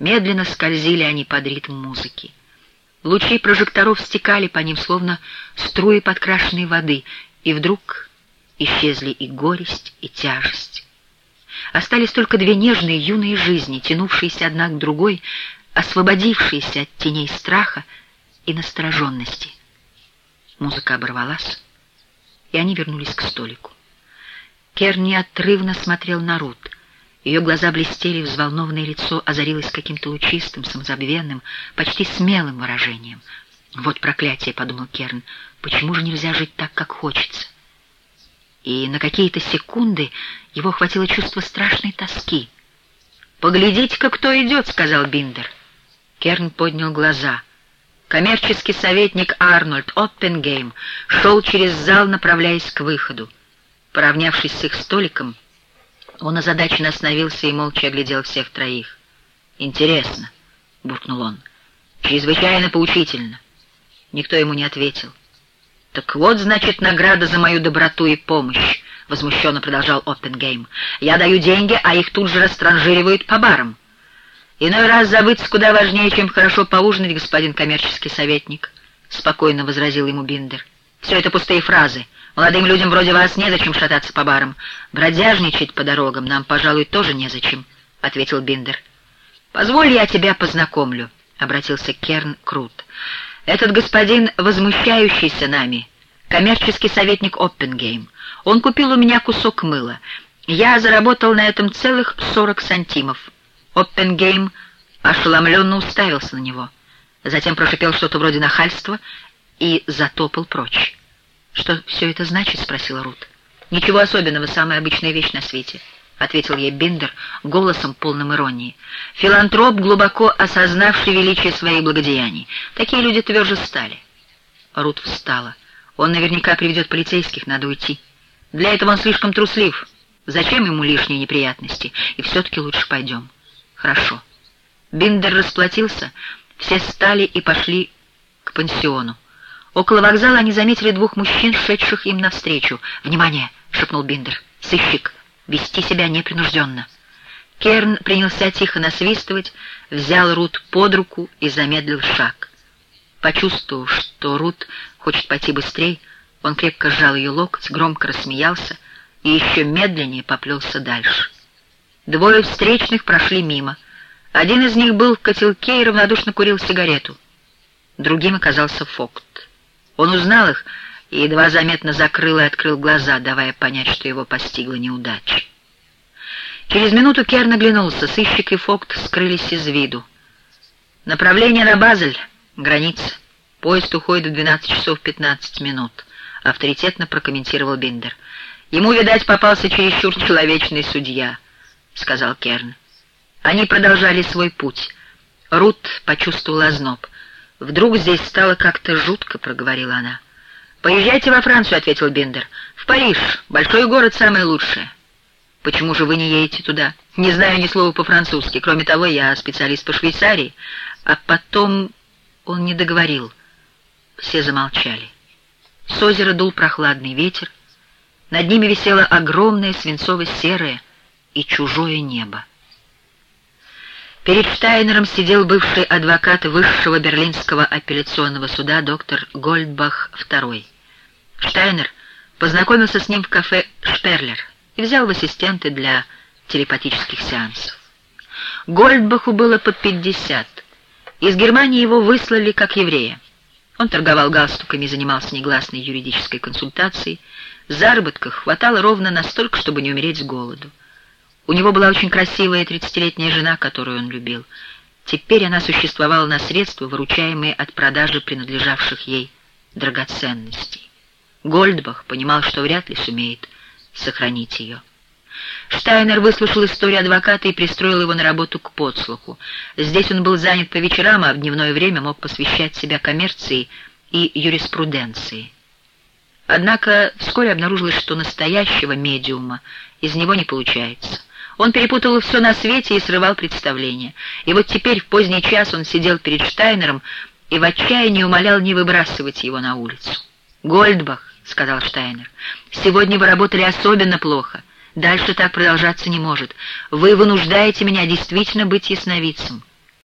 Медленно скользили они под ритм музыки. Лучи прожекторов стекали по ним, словно струи подкрашенной воды, и вдруг исчезли и горесть, и тяжесть. Остались только две нежные юные жизни, тянувшиеся одна к другой, освободившиеся от теней страха и настороженности. Музыка оборвалась, и они вернулись к столику. Керн неотрывно смотрел на Рут. Ее глаза блестели, взволнованное лицо озарилось каким-то лучистым, самозабвенным, почти смелым выражением. «Вот проклятие», — подумал Керн, — «почему же нельзя жить так, как хочется?» И на какие-то секунды его охватило чувство страшной тоски. «Поглядите-ка, кто идет», — сказал Биндер. Керн поднял глаза. Коммерческий советник Арнольд Оттенгейм шел через зал, направляясь к выходу. Поравнявшись с их столиком, он озадаченно остановился и молча оглядел всех троих. «Интересно», — буркнул он, — «чрезвычайно поучительно». Никто ему не ответил. «Так вот, значит, награда за мою доброту и помощь», — возмущенно продолжал Оппенгейм. «Я даю деньги, а их тут же растранжиривают по барам. Иной раз забыться куда важнее, чем хорошо поужинать, господин коммерческий советник», — спокойно возразил ему Биндер. «Все это пустые фразы. Молодым людям вроде вас незачем шататься по барам. Бродяжничать по дорогам нам, пожалуй, тоже незачем», — ответил Биндер. «Позволь, я тебя познакомлю», — обратился Керн Крут. «Этот господин, возмущающийся нами, коммерческий советник Оппенгейм. Он купил у меня кусок мыла. Я заработал на этом целых сорок сантимов». Оппенгейм ошеломленно уставился на него. Затем прошипел что-то вроде нахальства и затопал прочь. «Что все это значит?» — спросила Рут. «Ничего особенного, самая обычная вещь на свете», — ответил ей Биндер голосом полным иронии. «Филантроп, глубоко осознавший величие своих благодеяний. Такие люди тверже стали». Рут встала. «Он наверняка приведет полицейских, надо уйти. Для этого он слишком труслив. Зачем ему лишние неприятности? И все-таки лучше пойдем». «Хорошо». Биндер расплатился, все встали и пошли к пансиону. Около вокзала они заметили двух мужчин, шедших им навстречу. «Внимание!» — шепнул Биндер. «Сыщик! Вести себя непринужденно!» Керн принялся тихо насвистывать, взял Рут под руку и замедлил шаг. Почувствовав, что Рут хочет пойти быстрее, он крепко сжал ее локоть, громко рассмеялся и еще медленнее поплелся дальше. Двое встречных прошли мимо. Один из них был в котелке и равнодушно курил сигарету. Другим оказался Фокт. Он узнал их и едва заметно закрыл и открыл глаза, давая понять, что его постигла неудача. Через минуту Керн оглянулся, сыщик и Фокт скрылись из виду. «Направление на Базель, граница. Поезд уходит в 12 часов 15 минут», — авторитетно прокомментировал Биндер. «Ему, видать, попался чересчур человечный судья», — сказал Керн. Они продолжали свой путь. Рут почувствовала озноб — «Вдруг здесь стало как-то жутко», — проговорила она. «Поезжайте во Францию», — ответил Бендер. «В Париж. Большой город самое лучшее». «Почему же вы не едете туда?» «Не знаю ни слова по-французски. Кроме того, я специалист по Швейцарии». А потом он не договорил. Все замолчали. С озера дул прохладный ветер. Над ними висело огромное свинцово-серое и чужое небо. Перед Штайнером сидел бывший адвокат высшего берлинского апелляционного суда доктор Гольдбах II. Штайнер познакомился с ним в кафе «Шперлер» и взял в ассистенты для телепатических сеансов. Гольдбаху было под 50. Из Германии его выслали как еврея. Он торговал галстуками занимался негласной юридической консультацией. Заработках хватало ровно настолько, чтобы не умереть с голоду. У него была очень красивая тридцатилетняя жена, которую он любил. Теперь она существовала на средства, выручаемые от продажи принадлежавших ей драгоценностей. Гольдбах понимал, что вряд ли сумеет сохранить ее. Штайнер выслушал историю адвоката и пристроил его на работу к подслуху. Здесь он был занят по вечерам, а в дневное время мог посвящать себя коммерции и юриспруденции. Однако вскоре обнаружилось, что настоящего медиума из него не получается. Он перепутал все на свете и срывал представление. И вот теперь в поздний час он сидел перед Штайнером и в отчаянии умолял не выбрасывать его на улицу. «Гольдбах», — сказал Штайнер, — «сегодня вы работали особенно плохо. Дальше так продолжаться не может. Вы вынуждаете меня действительно быть ясновидцем.